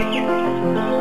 Thank you.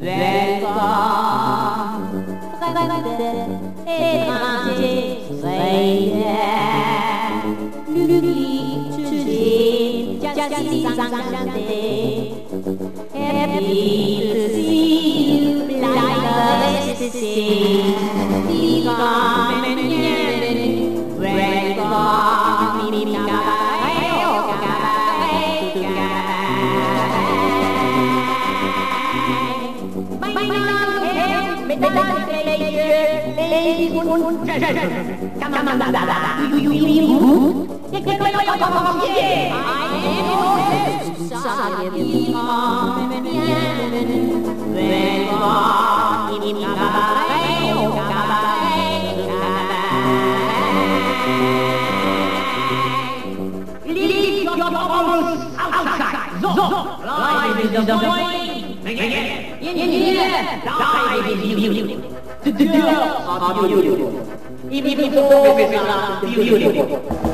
vers quoi Vreemde, étranger, vrede L'uliculé, jasmin Mesdames you, c'est que le commencier. Salut, come viene, vengo, in caballero, caballero, caballero. Leave your troubles outside. So, life is the point. In here, life is beautiful. The girls are beautiful. Even the dogs are beautiful.